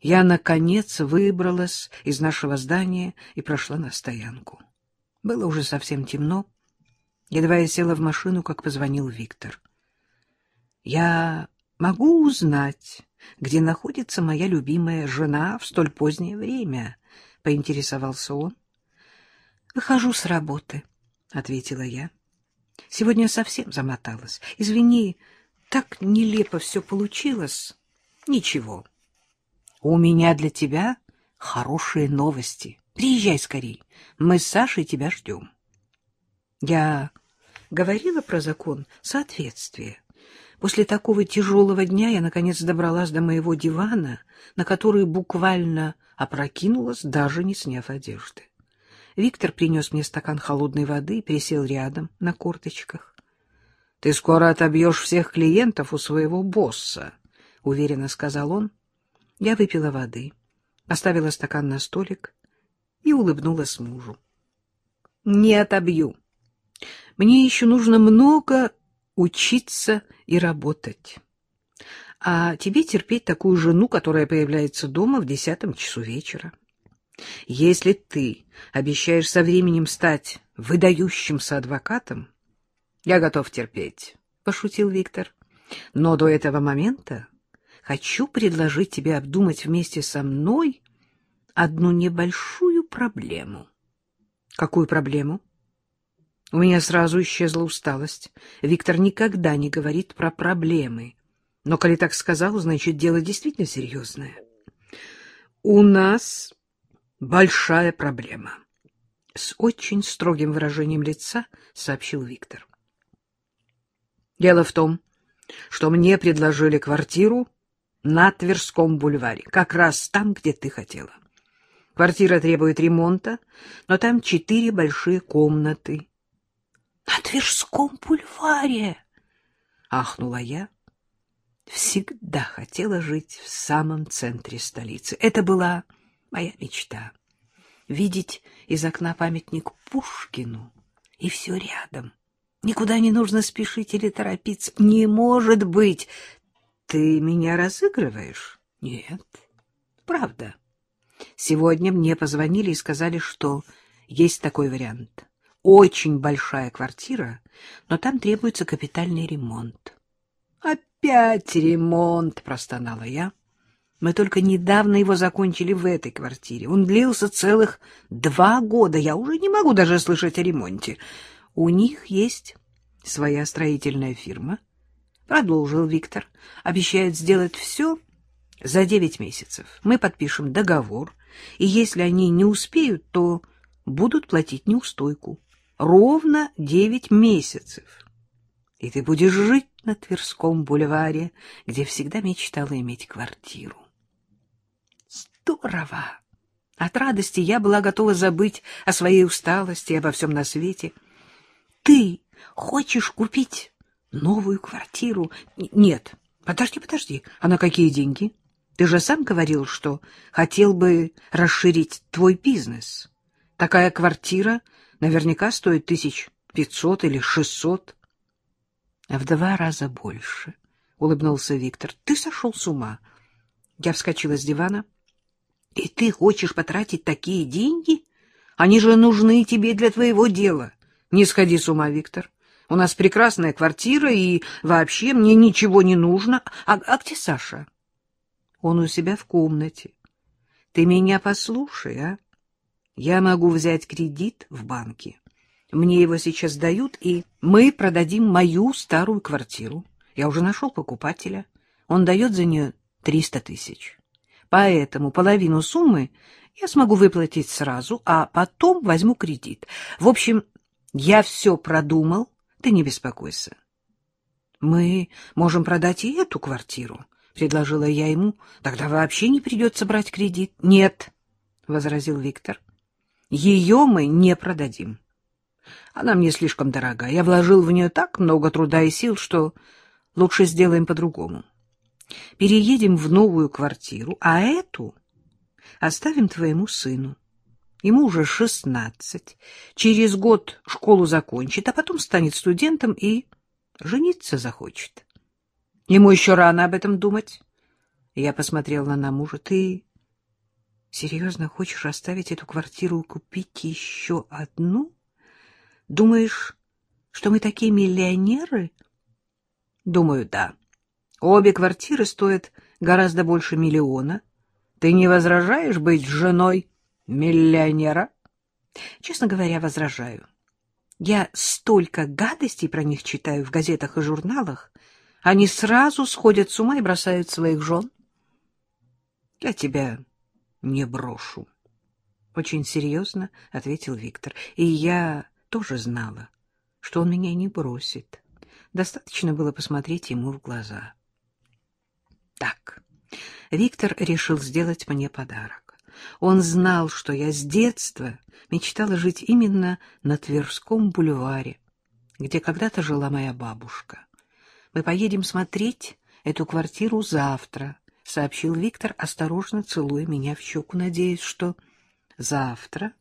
я, наконец, выбралась из нашего здания и прошла на стоянку. Было уже совсем темно. Едва я села в машину, как позвонил Виктор. — Я могу узнать, где находится моя любимая жена в столь позднее время? — поинтересовался он. — Выхожу с работы, — ответила я. — Сегодня совсем замоталась. Извини, так нелепо все получилось. Ничего. У меня для тебя хорошие новости. Приезжай скорей. Мы с Сашей тебя ждем. Я говорила про закон соответствия. После такого тяжелого дня я, наконец, добралась до моего дивана, на который буквально опрокинулась, даже не сняв одежды. Виктор принес мне стакан холодной воды и присел рядом на корточках. — Ты скоро отобьешь всех клиентов у своего босса, — уверенно сказал он. Я выпила воды, оставила стакан на столик и улыбнулась мужу. — Не отобью. Мне еще нужно много учиться и работать. А тебе терпеть такую жену, которая появляется дома в десятом часу вечера. Если ты обещаешь со временем стать выдающимся адвокатом, я готов терпеть, — пошутил Виктор. Но до этого момента хочу предложить тебе обдумать вместе со мной одну небольшую проблему. Какую проблему? У меня сразу исчезла усталость. Виктор никогда не говорит про проблемы. Но коли так сказал, значит, дело действительно серьезное. У нас большая проблема. С очень строгим выражением лица сообщил Виктор. Дело в том, что мне предложили квартиру на Тверском бульваре, как раз там, где ты хотела. Квартира требует ремонта, но там четыре большие комнаты. — На Тверском бульваре! — ахнула я. Всегда хотела жить в самом центре столицы. Это была моя мечта. Видеть из окна памятник Пушкину, и все рядом. Никуда не нужно спешить или торопиться. Не может быть! Ты меня разыгрываешь? Нет, правда. Сегодня мне позвонили и сказали, что есть такой вариант. Очень большая квартира, но там требуется капитальный ремонт. Опять ремонт, простонала я. Мы только недавно его закончили в этой квартире. Он длился целых два года. Я уже не могу даже слышать о ремонте. У них есть своя строительная фирма — Продолжил Виктор. Обещает сделать все за девять месяцев. Мы подпишем договор, и если они не успеют, то будут платить неустойку. Ровно девять месяцев. И ты будешь жить на Тверском бульваре, где всегда мечтала иметь квартиру. Здорово! От радости я была готова забыть о своей усталости и обо всем на свете. Ты хочешь купить Новую квартиру? Нет. Подожди, подожди. А на какие деньги? Ты же сам говорил, что хотел бы расширить твой бизнес. Такая квартира наверняка стоит тысяч пятьсот или шестьсот. А в два раза больше, — улыбнулся Виктор. Ты сошел с ума. Я вскочила с дивана. И ты хочешь потратить такие деньги? Они же нужны тебе для твоего дела. Не сходи с ума, Виктор. У нас прекрасная квартира, и вообще мне ничего не нужно. А, а где Саша? Он у себя в комнате. Ты меня послушай, а? Я могу взять кредит в банке. Мне его сейчас дают, и мы продадим мою старую квартиру. Я уже нашел покупателя. Он дает за нее триста тысяч. Поэтому половину суммы я смогу выплатить сразу, а потом возьму кредит. В общем, я все продумал ты не беспокойся. — Мы можем продать и эту квартиру, — предложила я ему. — Тогда вообще не придется брать кредит. — Нет, — возразил Виктор. — Ее мы не продадим. Она мне слишком дорога. Я вложил в нее так много труда и сил, что лучше сделаем по-другому. Переедем в новую квартиру, а эту оставим твоему сыну. Ему уже шестнадцать. Через год школу закончит, а потом станет студентом и жениться захочет. Ему еще рано об этом думать. Я посмотрела на мужа. Ты Серьезно хочешь оставить эту квартиру и купить еще одну? Думаешь, что мы такие миллионеры? Думаю, да. Обе квартиры стоят гораздо больше миллиона. Ты не возражаешь быть женой миллионера? Честно говоря, возражаю. Я столько гадостей про них читаю в газетах и журналах. Они сразу сходят с ума и бросают своих жен. Я тебя не брошу. Очень серьезно ответил Виктор. И я тоже знала, что он меня не бросит. Достаточно было посмотреть ему в глаза. Так, Виктор решил сделать мне подарок. Он знал, что я с детства мечтала жить именно на Тверском бульваре, где когда-то жила моя бабушка. Мы поедем смотреть эту квартиру завтра, — сообщил Виктор, осторожно целуя меня в щеку, надеясь, что завтра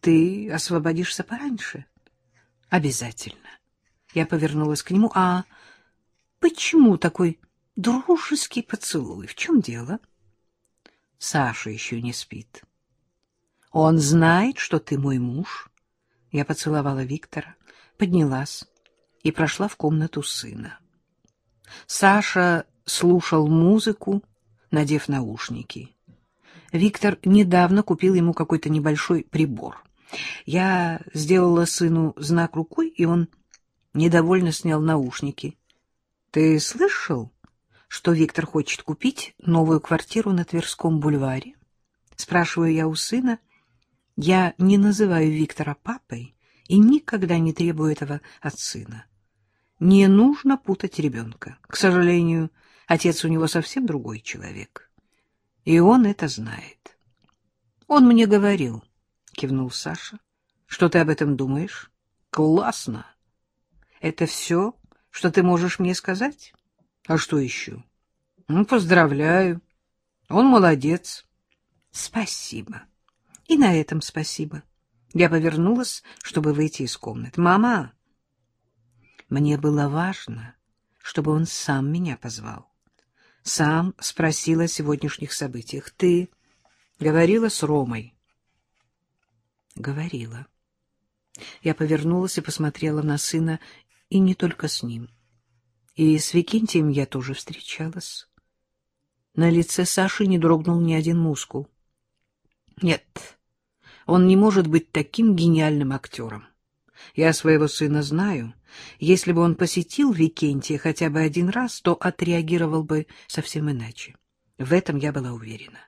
ты освободишься пораньше. — Обязательно. Я повернулась к нему. — А почему такой дружеский поцелуй? В чем дело? Саша еще не спит. — Он знает, что ты мой муж. Я поцеловала Виктора, поднялась и прошла в комнату сына. Саша слушал музыку, надев наушники. Виктор недавно купил ему какой-то небольшой прибор. Я сделала сыну знак рукой, и он недовольно снял наушники. — Ты слышал, что Виктор хочет купить новую квартиру на Тверском бульваре? Спрашиваю я у сына. Я не называю Виктора папой и никогда не требую этого от сына. Не нужно путать ребенка. К сожалению, Отец у него совсем другой человек. И он это знает. — Он мне говорил, — кивнул Саша. — Что ты об этом думаешь? — Классно. — Это все, что ты можешь мне сказать? — А что еще? — Ну, поздравляю. Он молодец. — Спасибо. И на этом спасибо. Я повернулась, чтобы выйти из комнаты. — Мама! Мне было важно, чтобы он сам меня позвал сам спросил о сегодняшних событиях. Ты говорила с Ромой? Говорила. Я повернулась и посмотрела на сына, и не только с ним. И с Викентием я тоже встречалась. На лице Саши не дрогнул ни один мускул. Нет, он не может быть таким гениальным актером. Я своего сына знаю. Если бы он посетил Викентия хотя бы один раз, то отреагировал бы совсем иначе. В этом я была уверена.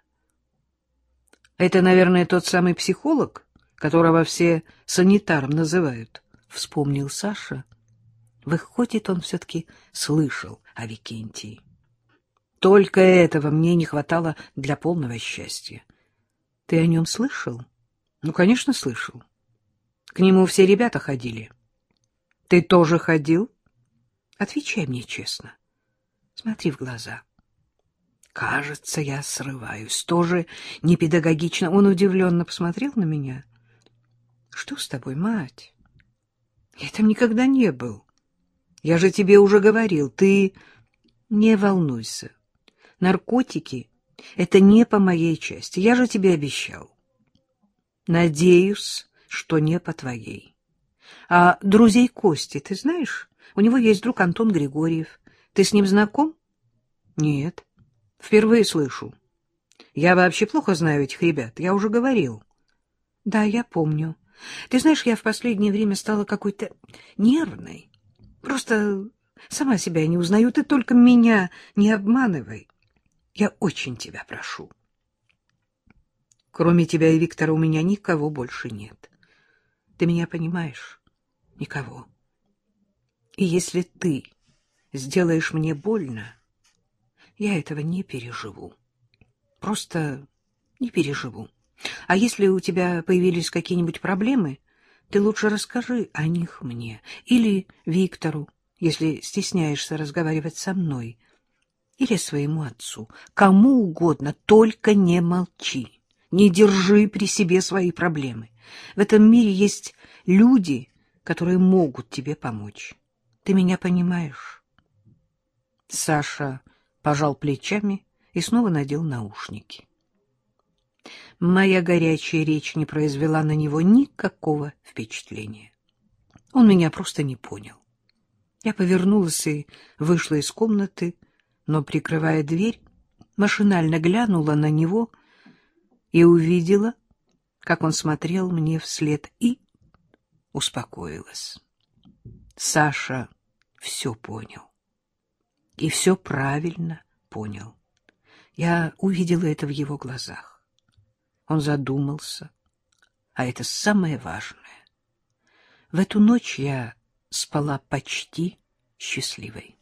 Это, наверное, тот самый психолог, которого все санитаром называют, — вспомнил Саша. Выходит, он все-таки слышал о Викентии. Только этого мне не хватало для полного счастья. Ты о нем слышал? Ну, конечно, слышал. К нему все ребята ходили. Ты тоже ходил? Отвечай мне честно. Смотри в глаза. Кажется, я срываюсь. Тоже непедагогично. Он удивленно посмотрел на меня. Что с тобой, мать? Я там никогда не был. Я же тебе уже говорил. Ты не волнуйся. Наркотики — это не по моей части. Я же тебе обещал. Надеюсь, что не по твоей. А друзей Кости ты знаешь? У него есть друг Антон Григорьев. Ты с ним знаком? Нет. Впервые слышу. Я вообще плохо знаю этих ребят, я уже говорил. Да, я помню. Ты знаешь, я в последнее время стала какой-то нервной. Просто сама себя не узнаю. Ты только меня не обманывай. Я очень тебя прошу. Кроме тебя и Виктора у меня никого больше нет. Ты меня понимаешь? Никого. И если ты сделаешь мне больно, я этого не переживу. Просто не переживу. А если у тебя появились какие-нибудь проблемы, ты лучше расскажи о них мне или Виктору, если стесняешься разговаривать со мной, или своему отцу, кому угодно, только не молчи, не держи при себе свои проблемы. В этом мире есть люди, которые могут тебе помочь. Ты меня понимаешь? Саша пожал плечами и снова надел наушники. Моя горячая речь не произвела на него никакого впечатления. Он меня просто не понял. Я повернулась и вышла из комнаты, но, прикрывая дверь, машинально глянула на него и увидела, как он смотрел мне вслед, и успокоилась. Саша все понял. И все правильно понял. Я увидела это в его глазах. Он задумался, а это самое важное. В эту ночь я спала почти счастливой.